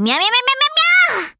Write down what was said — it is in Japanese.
みゃみゃみゃみゃ